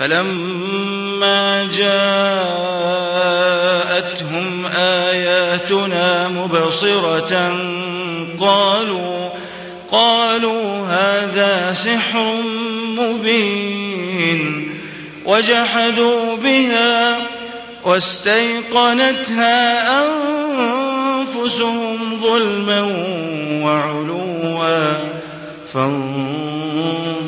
فلما جاءتهم آياتنا مبصرة قالوا قالوا هذا سحر مبين وجحدوا بها واستيقنتها أنفسهم ظلما وعلوا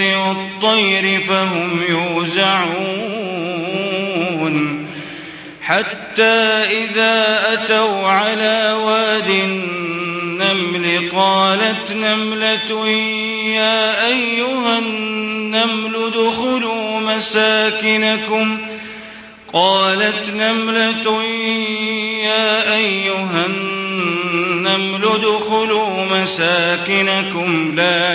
والطير فهم يوزعون. حتى إذا أتوا على واد النمل قالت نملة يا أيها النمل ادخلوا مساكنكم. قالت نملة يا أيها النمل ادخلوا مساكنكم لا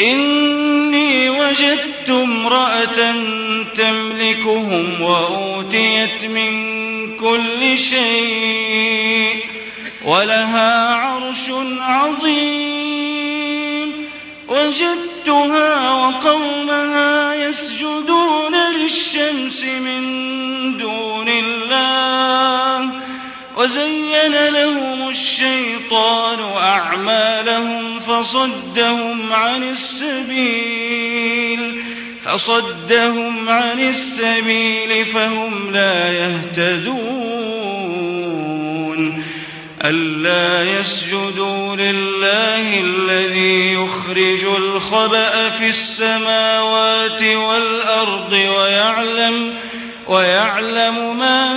إني وجدت امرأة تملكهم وأوتيت من كل شيء ولها عرش عظيم. وجدتها وقومها يسجدون للشمس من دون وزين لهم الشيطان أعمالهم فصدهم عن السبيل فصدهم عن السبيل فهم لا يهتدون. ألا يسجدوا لله الذي يخرج الخبأ في السماوات والأرض ويعلم ويعلم ما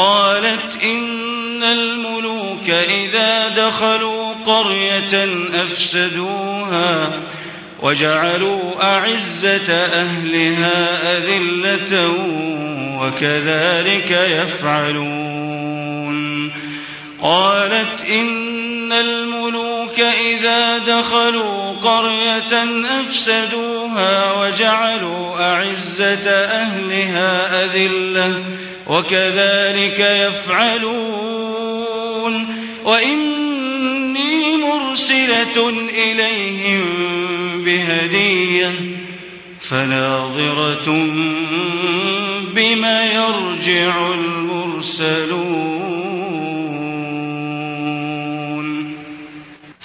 قالت إن الملوك إذا دخلوا قرية أفسدوها وجعلوا أعزة أهلها أذلة وكذلك يفعلون. قالت إن الملوك إذا دخلوا قرية أفسدوها وجعلوا أعزة أهلها أذلة وكذلك يفعلون وإني مرسلة إليهم بهدية فناظرة بما يرجع المرسلون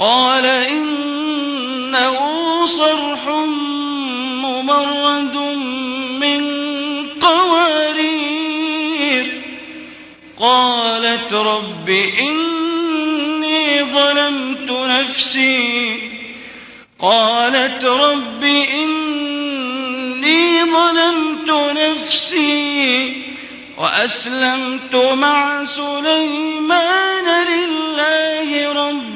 قال إنه صرح ممرد من قوارير. قالت رب إني ظلمت نفسي. قالت رب إني ظلمت نفسي وأسلمت مع سليمان لله رب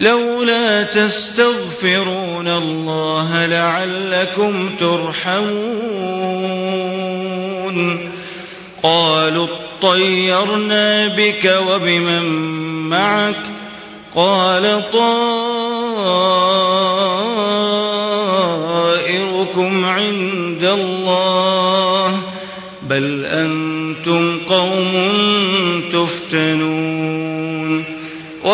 لولا تستغفرون الله لعلكم ترحمون. قالوا اطيرنا بك وبمن معك؟ قال طائركم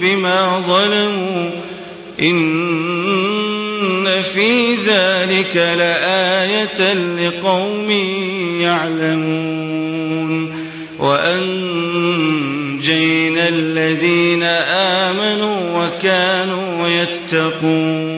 بما ظلموا إن في ذلك لآية لقوم يعلمون وأنجينا الذين آمنوا وكانوا يتقون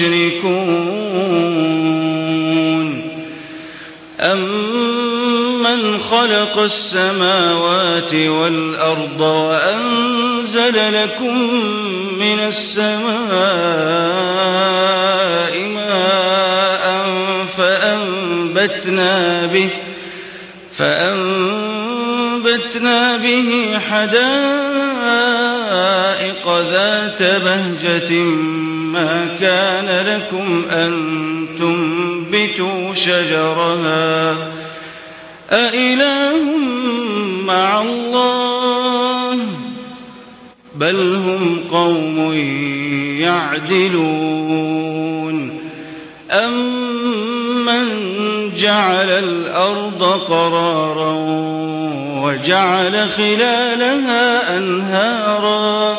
يشركون أمن خلق السماوات والأرض وأنزل لكم من السماء ماء فأنبتنا به فأنبتنا به حدائق ذات بهجة ما كان لكم أن تنبتوا شجرها أإله مع الله بل هم قوم يعدلون أمن جعل الأرض قرارا وجعل خلالها أنهارا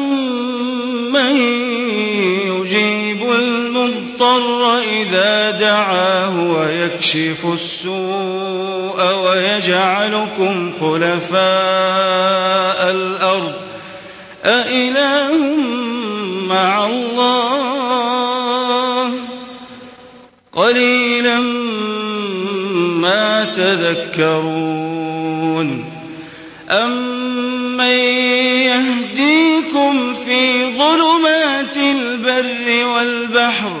المضطر إذا دعاه ويكشف السوء ويجعلكم خلفاء الأرض. أإله مع الله. قليلا ما تذكرون. أمن يهديكم في ظلمات البر والبحر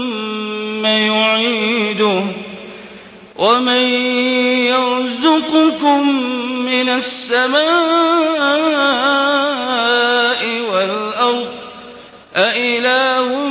يعيده ومن يرزقكم من السماء والأرض أإله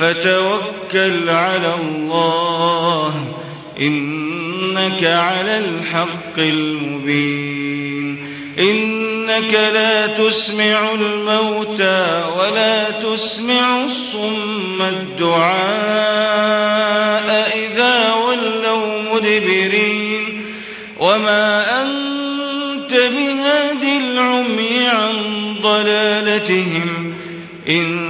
فتوكل على الله إنك على الحق المبين إنك لا تسمع الموتى ولا تسمع الصم الدعاء إذا ولوا مدبرين وما أنت بهاد العمي عن ضلالتهم إن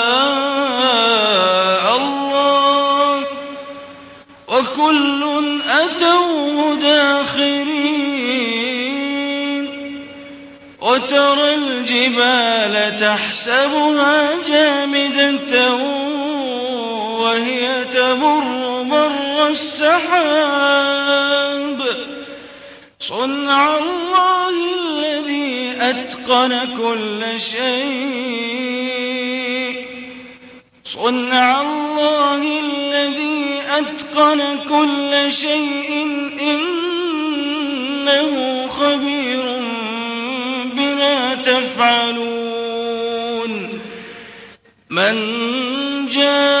وكل أتوا داخرين وترى الجبال تحسبها جامدة وهي تمر مر السحاب. صنع الله الذي أتقن كل شيء. صنع الله الذي أتقن كل شيء إنه خبير بما تفعلون. من جاء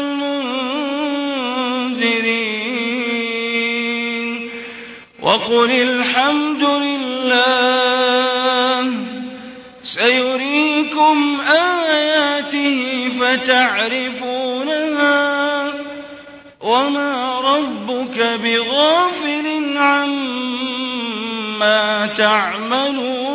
وقل الحمد لله. سيريكم آياته فتعرفونها. وما ربك بغافل عما تعملون.